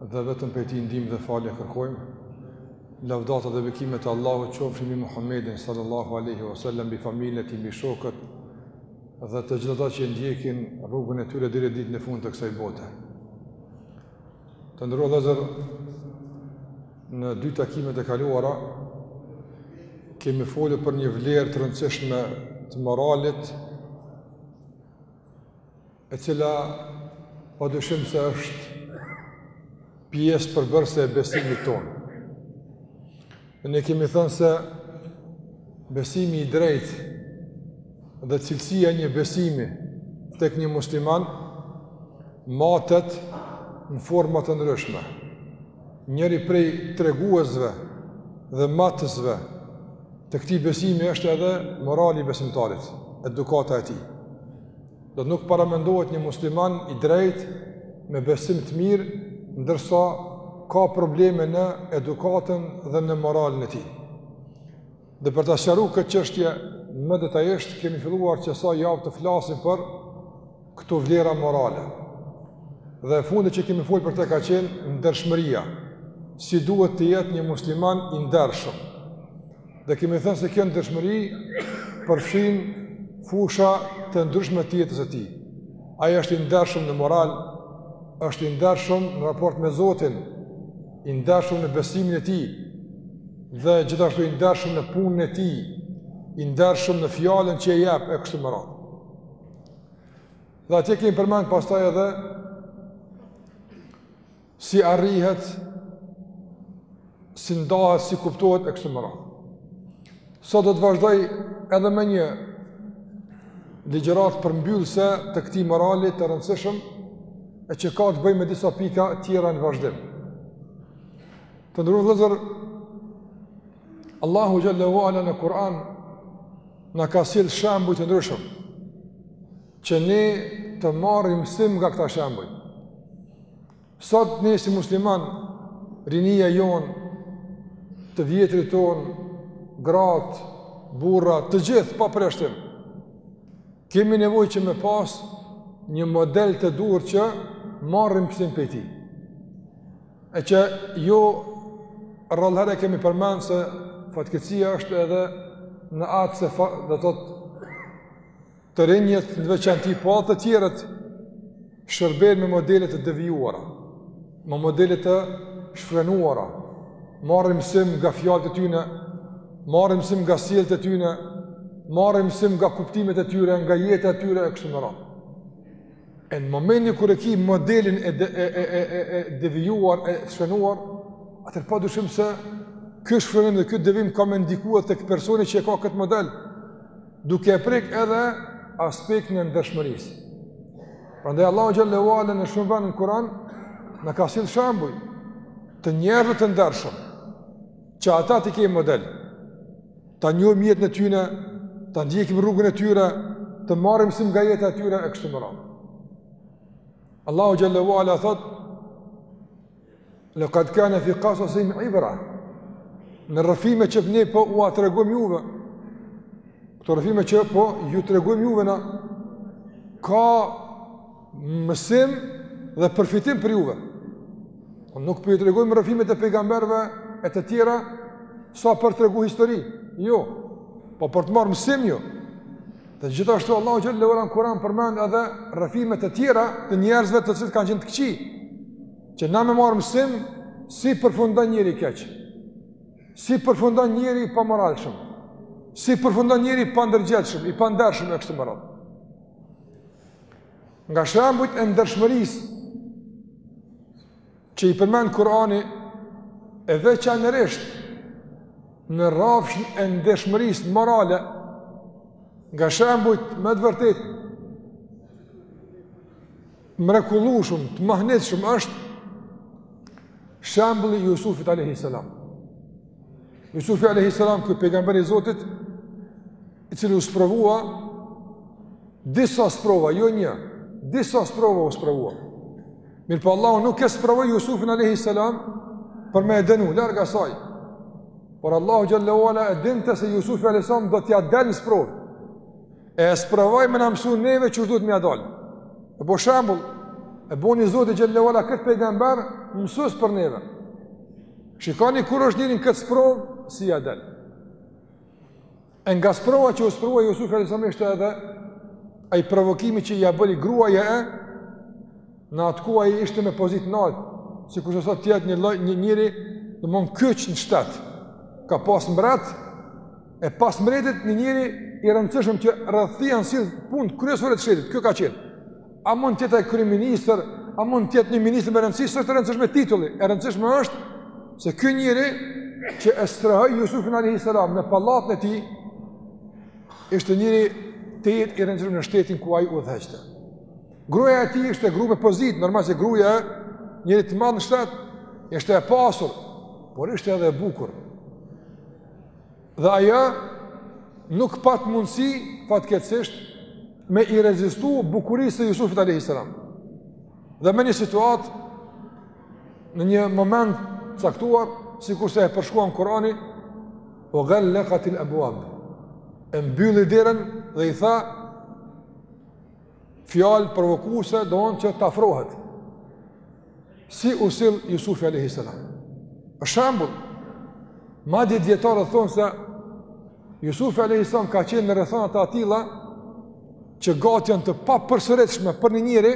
dhe vetëm prej tij ndihmë dhe falje kërkojmë. Lavdata dhe bekimet e Allahut qofshin mbi Muhammedin sallallahu alaihi wasallam, mbi familjen e tij, mbi shokët dhe të gjithë ata që ndjekin rrugën e tyre deri në ditën e fundit të kësaj bote. Të nderuar vëllazër në dy takimet e kaluara kemi folur për një vlerë të rëndësishme të moralit e cila pa dyshim se është pjesë përbërëse e besimit tonë. Dhe ne kemi thënë se besimi i drejtë dhe cilësia e një besimi tek një musliman matet në forma të ndryshme. Njëri prej treguesve dhe matësve të këtij besimi është edhe morali i besimtarit, edukata e tij. Do të nuk paramendohet një musliman i drejtë me besim të mirë, ndërsa ka probleme në edukatën dhe në moralin e tij. Dhe për ta sqaruar këtë çështje më detajisht, kemi filluar që sa javë të flasim për këto vlera morale. Dhe e fundi që kemi fol për të ka qenë ndershmëria. Si duhet të jetë një musliman i ndershëm? Dhe kemi thënë se kjo ndershmëri përfshin fusha të ndryshme të jetës së tij. Ai është i ndershëm në moral, është i ndershëm në raport me Zotin, i ndershëm në besimin e tij, dhe gjithashtu i ndershëm në punën e tij, i ndershëm në fjalën që e jep e kështu me radhë. Dhe atje kemi përmend pastaj edhe Si arrihet, si ndahet, si kuptohet e kështu me radhë. Sot do të vazhdoj edhe me një ligjëratë përmbyllëse të këtij morali të rëndësishëm e që ka të bëjë me disa pika tjera në vazhdim. Të nderuar vëllezër, Allahu Xhel-le ue Ala në Kur'an na ka sjellë shembuj të ndryshëm, që ne të marrim mësim nga këta shembuj. Sot ne si musliman, rinia jonë, të vjetrit tonë, gratë, burra, të gjithë, pa përjashtim, kemi nevojë që me pas një model të duhur që marrim mësim prej tij. E që jo rrallëherë kemi përmend se fatkeqësia është edhe në atë se fa, do të thotë Të rinjtë në veçanti po edhe të tjerët shërbehen me modele të devijuara, me modele të shfrenuara. Marrim mësim nga fjalët e tyne, marrim mësim nga sjelljet e tyne, marrim mësim nga kuptimet e tyre, nga jeta e tyre e kështu me radhë. E në momentin kur e ki modelin e e e e e e devijuar e shfrenuar, atëherë pa dyshim se ky shfrenim dhe ky devijim ka me ndikuar tek personi që e ka këtë model, duke e prek edhe aspektin e ndershmërisë. Prandaj Allahu xhel-le ue ala në shumë vende në Kur'an na ka sjell shembuj të njerëzve të ndershëm që ata t'i kemi model. ta njohim jetën e tyre, ta ndjekim rrugën e tyre, të marrim mësim nga jeta e tyre e kështu me radhë. Allahu xhel-le ue ala thot: "Lekad kane fi kasasihim ibra." Në rrëfime që ne po ua tregojmë juve, këto rrëfime që po ju tregojmë juve na ka mësim dhe përfitim për juve. Nuk po ju tregojmë rrëfimet e pejgamberve e të tjera, sa për tregu histori, jo, po për të marrë mësim ju. Dhe gjithashtu Allahu xhel-le ue ala në Kuran përmend edhe rrëfime të tjera të njerëzve të cilët kanë qenë të këqij, që na me marrë mësim si përfundon njeri i keq, si përfundon njeri i pamoralshëm, si përfundon njeri i pandërgjegjshëm, i pandershëm e kështu me radhë. Nga shembujt e ndershmërisë që i përmend Kurani e veçanërisht në rrafshin e ndershmërisë morale nga shembujt me të vërtetë të mrekullueshëm, të mahnitshëm është shembulli i Jusufit alejhi selam. Jusufi alejhi selam ky pejgamber i Zotit i cili u sprovua disa sprova, jo një, disa sprova u sprovua. Mirëpo Allahu nuk e sprovoi Jusufin alejhi selam për me e dënu, larg asaj. Por Allahu xhel-le ue ala e dinte se Jusufi alejhi selam do t'ia del në sprovë. E e sprovoi me na mësu neve qysh duhet me ia dalë. E bo shembull, e boni Zoti xhel-le ue ala këtë pejgamber mësues për neve. Shikani kur është njeriu n'këtë sprovë, si ia del. E nga sprovat që u sprovua Jusufi alejhi selam ishte edhe ai provokimi që ia bëri gruaja e në atë kohë ai ishte me pozitë nalt, sikurse sot t'jetë një lloj një njeri, të themi kyç në shtet. Ka pas mbret e pas mbretit një njeri i rëndësishëm që rreth tij janë sjellë punët kryesore të shtetit, ky ka qenë. A mund të jetë ai kryeministër, a mund të jetë një ministër me rëndësi, s'është i rëndësishëm titulli. E rëndësishme është se ky njeri që e strehoi Jusufin alejhi selam në pallatin e tij ishte njeri tejet i rëndësishëm në shtetin ku ai udhëheqte. Gruaja e tij ishte gru me pozitë, normal se gruaja e njeriut të madh në shtet, ishte e pasur, por ishte edhe e bukur. Dhe aja nuk pat mundësi, fatkeqësisht, me i rezistu bukurisë së Jusufit a.s. Dhe në një situatë, në një moment caktuar, sikurse e përshkuan Kurani, ue gal-lekatil ebuab, e mbylli derën dhe i tha, Fjalë provokuese do të thotë që të afrohet. Si u sill Jusufi alayhis salam. Për shembull, madje dietarët thonë se Jusufi alayhis salam ka qenë në rrethana të atilla që gati janë të papërsëritshme për një njeri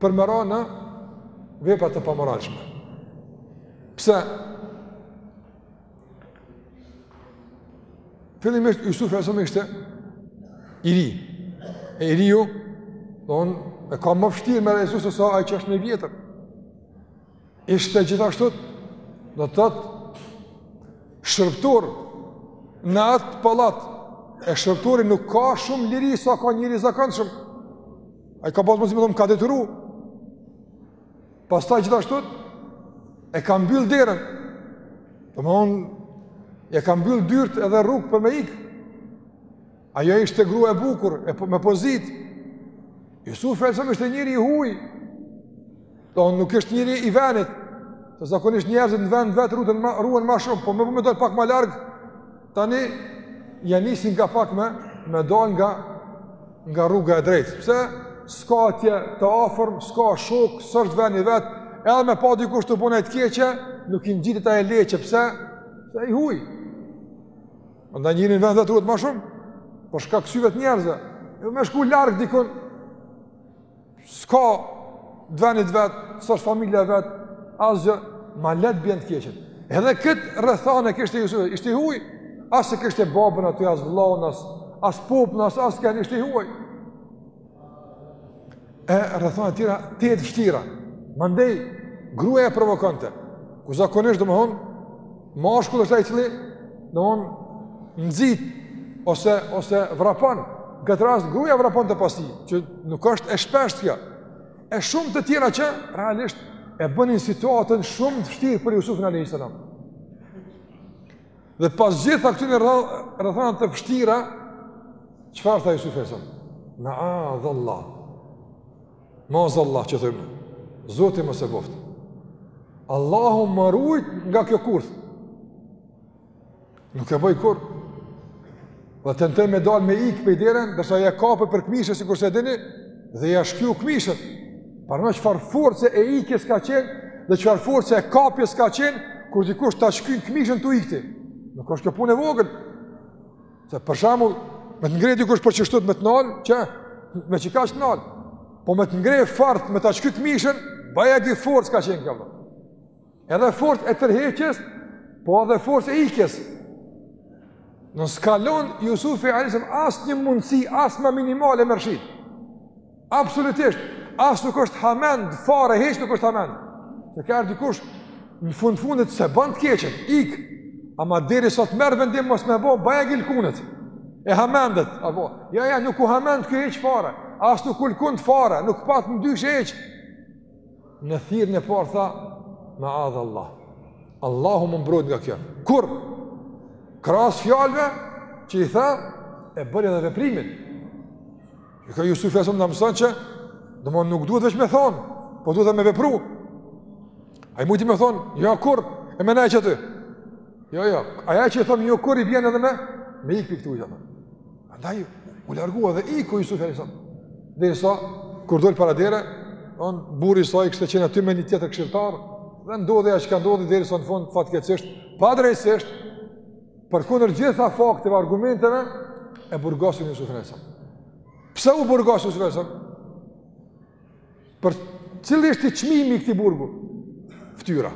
për me ra në vepra të pamoralshme. Pse? Fillimisht Jusufi alayhis salam ishte i ri. E i riu, e ka ma vështirë me rezistu sesa ai që është më i vjetër. Ishte gjithashtu do të thotë shërbëtor në atë pallat. E shërbëtori nuk ka shumë liri sa ka njeri i zakonshëm. Ai ka pasur mundësi me e detyru Pastaj gjithashtu e ka mbyll derën. Domethënë e ka mbyll dyert edhe rrugë për me ik. Ajo ishte grua e bukur, e po, me pozitë. Jusufi alayhis salam ishte njeri i huaj. Do nuk ishte njeri i venit. E zakonisht njerëzit në vend t'vet ruhen ma, ma shumë, po me po me dal pak ma larg. Tani ia nisin nga pak me me dal nga nga rruga e drejtë. Pse? S'ka atje të afërm, s'ka shokë, s'është veni i vet. Edhe me pa dikush tu bo naj të keqe, nuk i ngjitet ajo leqe, pse? Pse i huaj. Andaj njeri në vend t'vet ruhet ma shumë për shkak syve të njerëzve. Jo më shku larg dikun. S'ka t'venit t'vet, s'është familja e vet, asgjë, ma lehtë bjen n'të keqen. Edhe këtë rrethanë e kishte Jusufi, ishte i huj, as e kishte babën aty, as vllaun, as as po pra, as askënd, ishte i huj. E rrethanat tjera, tejet t'vështira, mandej, gruja e provokonte, ku zakonisht domethonë, Mashkulli është ai i cili domthon nxit ose ose vrapon. Në këtë rast gruaja vraponte pas tij, që nuk është e shpeshtë kjo. E shumë të tjera që realisht e bënin situatën shumë të vështirë për Jusufin alayhis salam. Dhe pas gjithë këtyre rrethanave të vështira, çfarë tha Jusufi alayhis salam? Meadhallah. Mazallah që thojmë, Zoti mos e bëftë. Allahu më rujt nga kjo kurth. Nuk e bëj kurrë. Dhe tenton me dalë me ikë prej dere, ndërsa ja kapë për këmishe sikurse dini, dhe ja shkyu këmishën. Paramendo çfarë force e ikjes ka qenë, dhe çfarë force e kapjes ka qenë, kur dikush ta shkyn këmishën tu ikë ti. Nuk është kjo punë e vogël. Se për shembull, me të ngrehë dikush për qeshtu me të nal, që me qekaq të nal. Po me të ngrehë fort me ta shky këmishën, bajagi forcë ka qenë këtu. Edhe forcë e tërheqjes, po edhe forcë e ikjes. Domethënë s'ka lon Jusufi alejhi selam asnjë mundësi, as më minimale me rrëshqit. Absolutisht, as nuk është hamend, fare, hiç nuk është hamend. Nganjëherë dikush, në fund të fundit, s'e bën të keqen, ikë. Ama derisa të merr vendim, mos me bo, bajagi lkundet. E hamendet, a po, a jo, jo, nuk u hamend, ky hiç fare. As nuk u lkund fare, nuk pat mëdyshje hiç. Në thirrjen e parë, tha, meadhallah. Allahu më mbrojtë nga kjo. Kurrë. Krahas fjalëve, që i tha, e bëri dhe veprimin. E kjo, Jusufi alejhi selam na mëson që, domethënë nuk duhet veç me thonë, po duhet dhe me vepru. Ai mujti me thonë, jo kurrë, e me nejt qaty. Jo, jo, ajo që i thonë, jo kurrë i bjen edhe me, me ikë prej këtu i thonë. Andaj, u largua dhe iku Jusufi alejhi selam. Derisa, kur dolën para dere, on burri i saj kish qenë aty me një tjetër këshilltar, dhe ndodh ajo që ka ndodhë, derisa në fund, fatkeqësisht, padrejtësisht, Përkundër gjitha fakteve, argumenteve, e burgosin Jusufin alejhi selam. Pse u burgos Jusufi alejhi selam? Pra cili është çmimi i këtij burgu? Ftyra.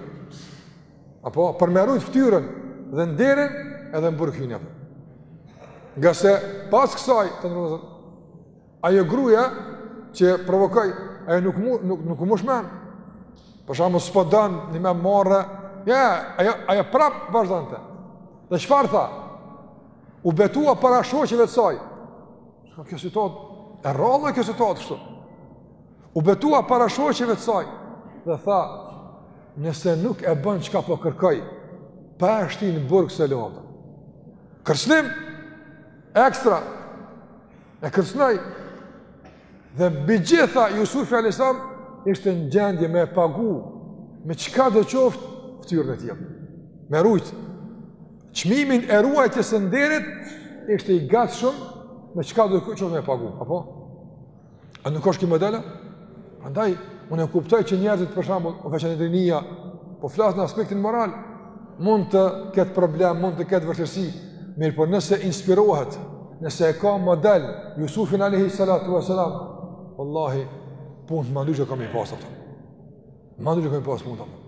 Apo, për me rujt ftyrën dhe nderin edhe në burg hini. Ngase pas kësaj, të nderuar vëllezër, Ajo gruja që provokoi, ajo nuk mu, nuk nuk u mush men. Për shembull s'po don, ani more. Jo, ajo ajo prap vazhdonte. Dhe çfarë tha? U betua para shoqeve të saj. Çka kjo situatë? E rrallë kjo situatë kështu. U betua para shoqeve të saj dhe tha, nëse nuk e bën çka po kërkoj, pa e shti në burg s'e lo. Kërcënim ekstra, E kërcënoi, dhe mbi gjitha Jusufi a.s. ishte në gjendje me pagu, me çka do qoftë, ftyrën e tij me rujtë. Çmimin e ruajtjes së nderit, ishte i gatshëm, me çka do qoftë me pagu, apo? A nuk është ky model, a? Andaj, unë e kuptoj që njerëzit për shembull, o veçan rinia, po flas në aspektin moral, mund të ketë problem, mund të ketë vështirësi, mirëpo nëse inspirohet, nëse e ka model Jusufin alayhi salatu wasalam, wallahi punët më ndryshe ka me i pas, apo. Më ndryshe ka me i pas punët, apo.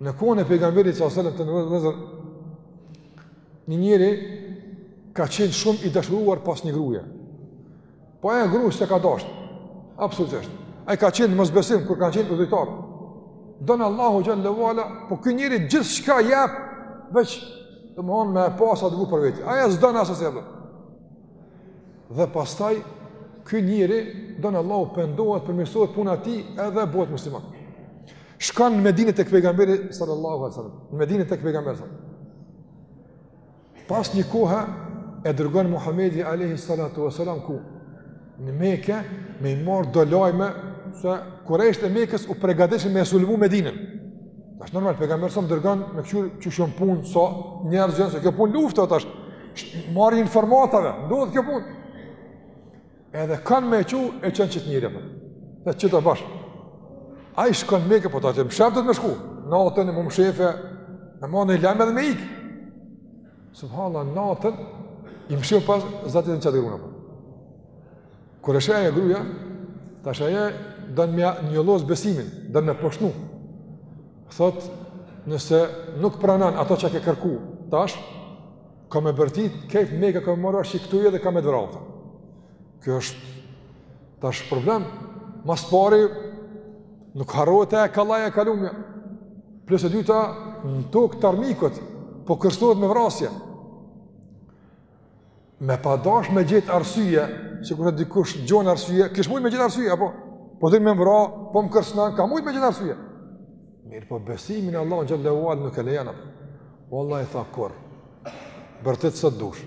Në kohën e pejgamberit sallallahu alajhi wasallam të nderuar vëllezër, një njeri ka qenë shumë i dashuruar pas një gruaje. Po ajo gru s'e ka dasht. Absolutisht. Ai ka qenë mosbesim, kur ka qenë idhujtar. Don Allahu xhelle ue ala, po ky njeri gjithçka jep veç domthon me pas atë gru për vetë. Ajo s'don assesi. Dhe pastaj ky njeri don Allahu pendohet përmirësohet puna e tij edhe bëhet musliman. Shkon në Medinë tek pejgamberi sallallahu alaihi wasallam. Në Medinë tek pejgamberi sallallahu alaihi wasallam. Pas një kohe e dërgon Muhamedi alayhi salatu wasalam ku në Mekë me i marr do lajme se kurejshët e Mekës u përgatitshin me e sulmu Medinën. Tash normal pejgamberi sa dërgon me kqyr qysh janë punët, sa njerëz janë se kjo punë luftë tash marrje informatave, ndodh kjo punë. Edhe kanë me e qu e qenë që të njëri, për. Dhe që të bashkë. A i shkon meke, po të atë e më shëfë të të më shku. Natën e më më shëfe, me ma në i leme dhe me ikë. Subhala, natën, i më shëfë pas, zatit në qatë gruna, për. Kër e shëja e gruja, ta shëja dhe në një losë besimin, dhe në pëshnu. Thot, nëse nuk pranan ato që ke kërku, tash, Kam me bërtit, krejt Meka ka me marrë vesh që këtu je dhe ka me të vra. Kjo është, tash problem. Mas pari, nuk harrohet e kalu e kalumja. Plus e dyta, në tokë të armikut, po kërcnohet me vrasje. Me pa dash me gjet arsye, sikur dikush gjen arsye, kish mujtë me gjet arsye, apo? Po do me m'vra, po më kërcnon, ka mujtë me gjet arsye. Mirëpo besimi në Allahun xhelle ue ala nuk e lejon. Wallah i tha kurrë. Bërtit sa dush.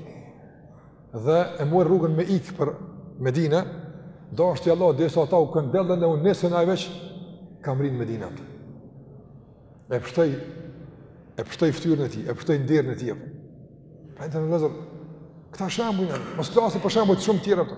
Dhe e mor rrugën me ik për Medinë. Deshti Allahu derisa ata u këndellën e u nisën ai veç ka mrri n'Medinë. E pshtoi, e pshtoi fytyrën e tij, e pshtoi nderin e tij. Prandaj vëllezër këta shembuj, mos t'flasë për shembuj të shumë tjera. Të.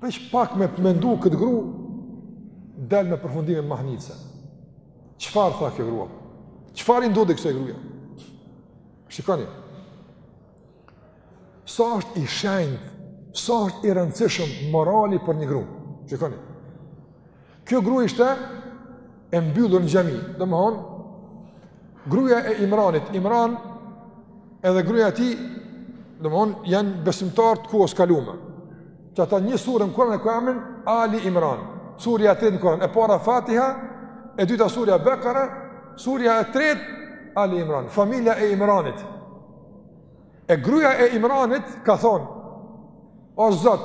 Veç pak me përmendu këtë gru, del me përfundime mahnitëse. Çfarë tha kjo grua? Çfarë i ndodhi kësaj gruja? Shikoni, sa është i shenjtë, sa është i rëndësishëm morali për një gru. Shikoni, Kjo gru ishte e mbyllur në xhami. Domthon gruja e Imranit, Imran edhe gruja e tij, domthon janë besimtarë të kohës kalume. Qata një sure në Kur'an e ka emrin Ali Imran. Surja e tretë në Kur'an, e para Fatiha, e dyta surja Bekara, surja e tretë Ali Imran, familja e Imranit. E gruja e Imranit ka thonë, o Zot,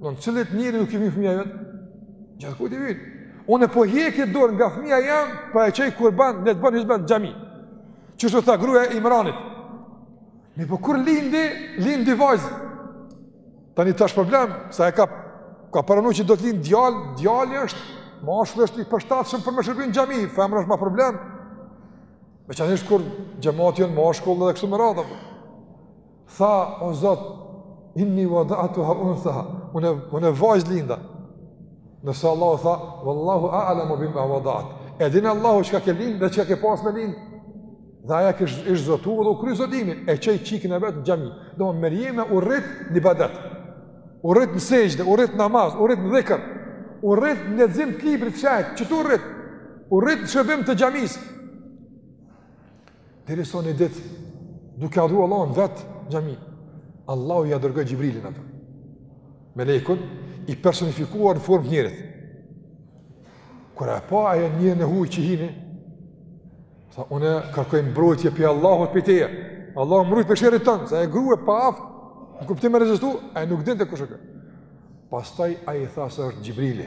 Në në cilit njeri nuk i vyn fëmija i vet? Gjithkujt i vyn. Unë e po hjeki dorë nga fëmija jem, po po e çoj kurban, le të ban hizmet në xhami. Qështu tha gruja Imranit. Mirëpo kur lindi, lindi vajzë. Tani tash problem, se e ka, ka paramenu që do të lindë djalë, djali është, ma është është i përshtatshëm për me shërby n'xhami, femra është ma problem. Meqë kur xhemati janë meshkuj dhe kështu me radhë. Tha, o Zot, inni wadatuha untha, unë, unë vajzë linda. Ndërsa Allahu tha, vallahu alamu bima vadat. E din Allahu çka ke lindë dhe çka ke pas me lindë. Dhe ajo ish zotu dhe u kry zotimi, e çoi çikën e vet në xhami. Dhe Merjemja u rrit në ibadet, u rrit në sexhde, u rrit n'namaz, u rrit në dhikër, u rrit në lexim të librit shejtë, qaty rrit, u rrit në shërbim të xhamisë. Derisa një ditë, duke adhuru Allahun vet n'xhami, Allahu ja dërgoi Xhibrilin, atë melekun, i personifikuar në formë t'njerit. Kur e pa ajo njerin e huj që hini, tha unë kërkoj mbrojtje pej Allahut pej teje. Allahu më rujt pej sherrit ton, se gru e paaftë, në kuptim me rezistu, a e nuk dinte kush ke. Pastaj ai tha se është Xhibrili.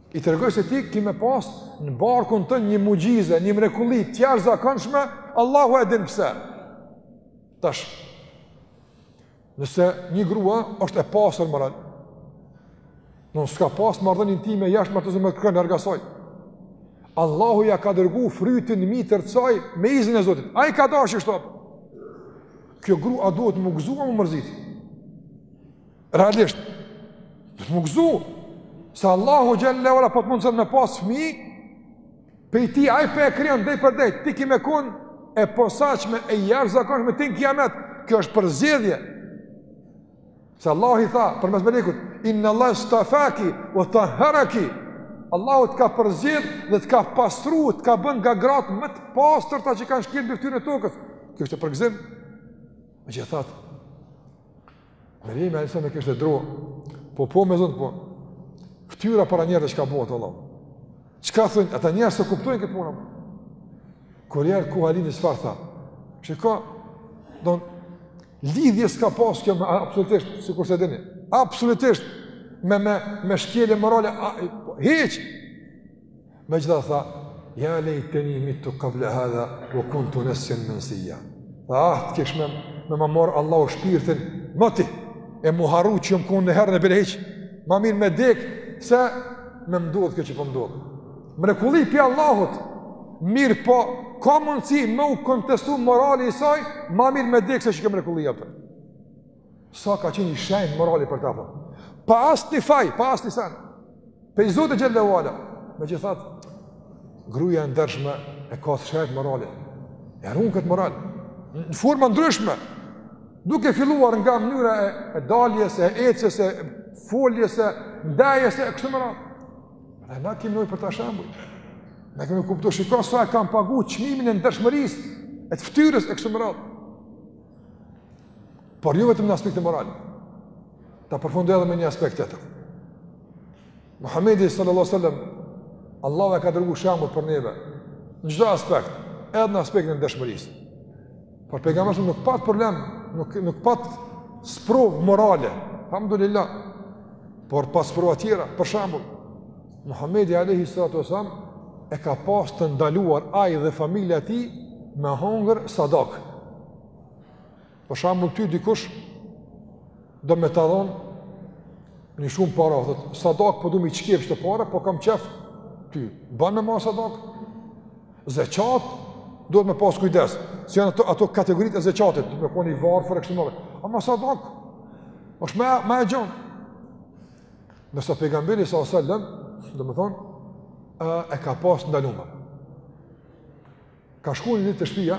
I tregoi se ti ki me pas në barkun ton një muxhize, një mrekulli t'jashtëzakonshme, Allahu e din pse. Tash, nëse një grua është e pastër moral, nuk ka pas marrëdhënie intime jashtë martese me kërkon, larg asaj, Allahu ja ka dërgu frytin n'mitër të saj me izin e Zotit. Ai ka dashë ashtu. Kjo gru a duhet m'u gëzu a m'u mërzit? Realisht, duhet m'u gëzu, se Allahu xhele ve ala po të mundëson me pas fmi, pej Tij, Ai po e krijon drejtpërdrejt, ti ki me kon e posaçme, e jashtëzakonshme ti në kiamet, kjo është përzgjedhje. Se Allahu i tha, përmes melekut, innallaha stafaki ue tahhereki, Allahu të ka përzgjidh dhe të ka pastru, të ka bën nga gratë më të pastërta që kanë shkelë mbi ftyrën e tokës. Kjo është e për gëzim. Megjithatë. Merjemi a.s. e kishte dro, po po me zonë, po, ftyra para njerëzve çka bo tash Allah. Çka thonë, ata njerëz s'e kuptojnë këtë punë. Kur i erdh koha e lindjes çfarë tha, çka, do në, lidhje s'ka pasë kjo me absolutisht, sikurse e dini, absolutisht, me, me, me shkelje morale, a, po, hiç, Megjithatë tha, ja lejteni mittu kable hadha, ue kuntu nesjen mensija. Tha, ah, të kish me ma marrë Allahu shpirtin moti, e m'u harru që jam kon nëjherë bile hiç, ma mirë me dekë, se me m'ndodh kjo që po m'ndodh. Mrekulli prej Allahut, mirëpo, ka mundësi me u kontestu morali i saj, ma mirë me dekë se që ke mrekulli jepër. Sa ka qenë i shenjtë morali për ta, a po. Pa asnjë faj, pa asnjë sen. Prej Zotit xhelle ue ala. Megjithatë, gruaja e ndershme e ka të shenjtë moralin. E ruan këtë moral në forma të ndryshme. Duke filluar nga mënyra e, e daljes, e ecjes, e foljes, e ndejës e kështu me radhë. Dhe na kemi nevojë për ta shembull. Na kemi kuptu se ka sa e kanë pagu çmimin e ndershmërisë, e të fytyrës e kështu me radhë. Por jo vetëm në aspektin moral. Ta përfundoj edhe me një aspekt tjetër. Muhammedi sallallahu sallam, Allahu e ka dërgu shembull për neve, në çdo aspekt, edhe në aspektin e ndershmërisë. Por pejgamberi a.s. nuk pat problem, nuk, nuk pat sprovë morale, hamdulillah, por pat sprova tjera, për shembull, Muhammedi alejhi salatu vesselam, e ka pas të ndaluar ai dhe familja e tij me hongër sadakë. Për shembull ty dikush do me ta dhonë një shumë para, thotë sadakë po du me t'i jep qëto para, po kam qef ty, ban me marrë sadakë, zeqat, duhet me pas kujdes, si janë ato, ato kategoritë e zeqatit, me konë i varfër e kështu me radhë, ama sadaka është ma, ma e gjonë, ndërsa pejgamberi sa sallem, domethonë, e ka pas ndalume, Ka shku një ditë te shpia,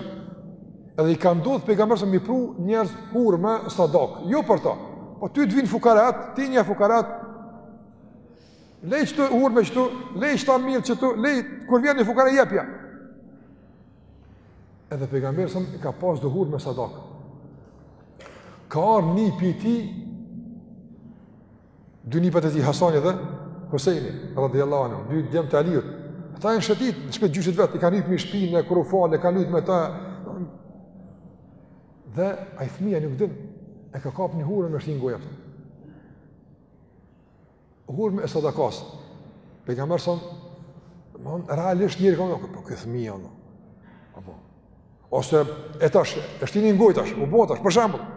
edhe i ka ndodhë pejgamberit a.s. m'i pru njerëz hurme sadakë, jo për ta, po ty të vijnë fukaratë, t'i njeh fukaratë, leji qëto hurme qëtu, leje qët miell qëtu, leje, kur vjen një fukara, jepja. Edhe pejgamberi a.s. i ka pas do hurme sadakë. Ka ardh nipi i tij, Dy nipat e tij Hasani dhe Huseini, radhiyallahu anhu, dy djem të Aliut. Ata janë shëtit, në shpi t'gjyshit vet, i kanë njitë në shpinë, kur u falke, i kanë rritë me ta. Dhe ai fmija nuk din, e ka kapë një hurme me shti n'gojë t'vet. Hurme e sadakasë. Po e ka marrë sonë, man, realisht njeri ka marrë, po ky fmija, no. Apo. Ose, e tash, e shtin n'gojë tash, u bo tash, për shembull.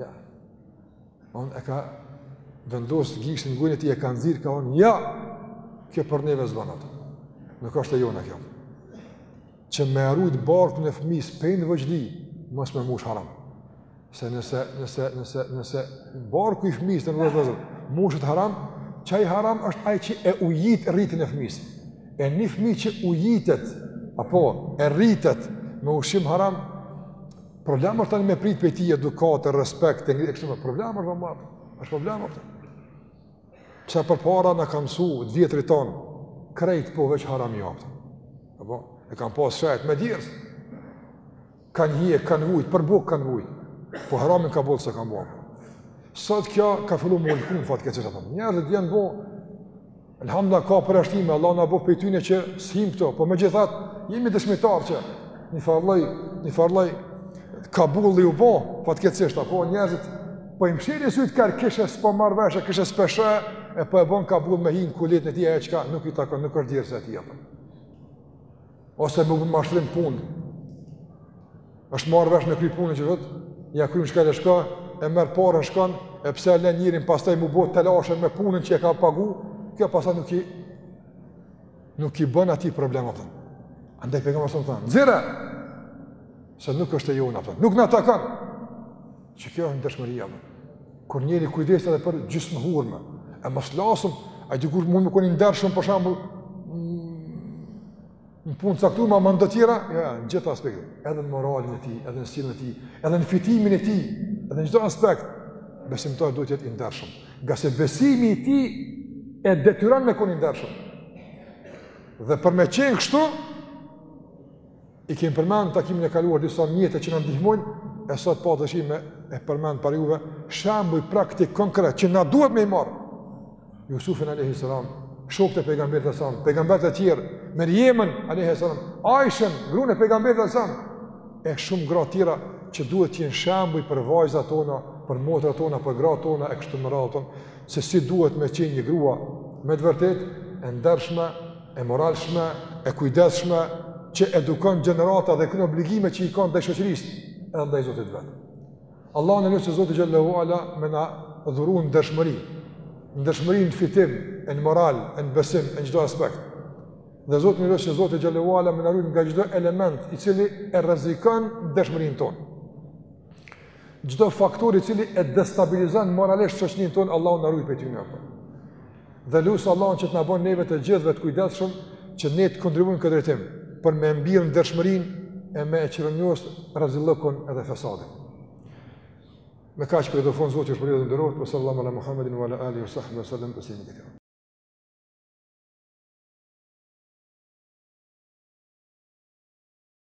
Ja. On e ka vendos gishtin n'gojën e tij e ka nxirr ka thonë ja kjo për neve s'ban atë. Nuk është e jona kjo. Që me rujt barkun e fëmijës prej në vogjli, mos me mush haram. Se nëse, nëse, nëse, nëse barku i fëmijës në vogjli mushet haram, qaj haram është ai që e ujit rritën e fëmijës. E një fëmi që ujitet, apo e rritet me ushqim haram, Problem është tani me prit prej tij edukatë, respekt, e kështu me problem është problem është. Se përpara na kanë msu, të vjetrit tonë, krejt po veç haram jo. Apo, e kanë pas shejt me djersë. Kanë hjek, kanë vujtë, për bukë kanë vujtë. Po haramin kabull s'e kanë bo. Sot kjo ka fillu me u lëkun, fatkeqësisht. Njerëzit janë bo, Elhamdulilah ka përjashtime, Allahu na bëftë prej tyne që s'hijmë n'këto, po megjithatë, jemi dëshmitarë që njëfarë lloj, njëfarë lloj, kabulli u bo, fatkeqësisht, apo njerëzit, po i mshelin sytë kishe s'po marrin vesh, kishe s'pe sheh, e po e bon kabull me hi n'kuletën e tij çka nuk i takon, nuk është djersa e tij, apo. ose me bo mashtrim n'punë. është marrë vesh me kry punë që vëtë, ja kryn shkel e shko, e merr paren shkon, e pse e le njerin pastaj m'u bo telashe me punën që e ka pagu, kjo pastaj nuk i, nuk i bën atij problem. Andaj pejgamberi e salam tha nxirre, se nuk është e jona, nuk na takon. Që kjo është ndershmëria. Kur njeri kujdeset edhe për gjysmë hurme, e mos t'flasim, ai dikur mund me kon i ndershëm për shembull, në punë të caktuar, ama n'do tjera, jo, në gjithë aspektet, edhe në moralin e tij, edhe në sjelljen e tij, edhe në fitimin e tij, edhe në çdo aspekt, besimtari duhet t'jetë i ndershëm. Ngase besimi i tij e detyron me kon i ndershëm. Dhe për me qenë kështu, I kemi përmend takimin e kaluar disa mjete që na ndihmojnë, e sot pata dëshirë me i përmend para juve shembuj praktikë konkretë që na duhet me i marr. Jusufin alayhi salam, shokët e pejgamberit e salam, pejgamberët e tjerë, Meriemën alayhi salam, Aishën, gruan e pejgamberit e salam, e shumë gra tjera që duhet të jenë shembuj për vajzat tona, për motrat tona, për gratë tona e kështu me radhë se si duhet me qenë një grua me të vërtet e ndershme, e moralshme, e kujdesshme, që edukon gjenerata dhe kryn obligime që i ka ndaj shoqërisë edhe ndaj Zotit vetë. Allahun e lus që Zoti xhele ve ala me na dhuru ndershmëri, ndershmëri në fitim, e në moral, e në besim, e në çdo aspekt. Dhe Zotin e lus që Zoti xhele ve ala me na rujt nga çdo element i cili e rrezikon ndershmërinë tonë. Çdo faktor i cili e destabilizon moralisht shoqërinë tonë, Allahu na ruajt prej tij apo. Dhe lus Allahun që të na bën neve të gjithëve të kujdesshëm që ne të kontribuojmë në këtë drejtim për me mbjell ndershmërinë e me e çrrënjos rezillëkun edhe fesadin. Me kaq po e përfundoj, Zoti ju shpërbleftë dhe ju nderoftë, ve sallallahu ala Muhammedin ve ala alihi ve sahbihi ve sellem, ve selam, ala